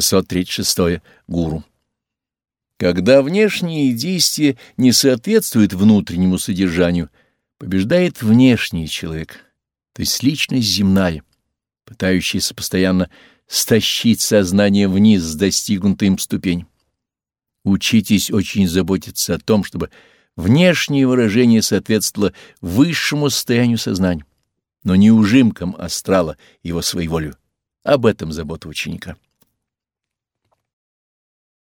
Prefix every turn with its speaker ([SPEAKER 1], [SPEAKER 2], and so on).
[SPEAKER 1] 636. Гуру. Когда внешние действия не соответствуют внутреннему содержанию, побеждает внешний человек, то есть личность земная, пытающаяся постоянно стащить сознание вниз с достигнутой им ступень. Учитесь очень заботиться о том, чтобы внешнее выражение соответствовало высшему состоянию сознания, но не ужимкам астрала его своеволию. Об этом забота ученика.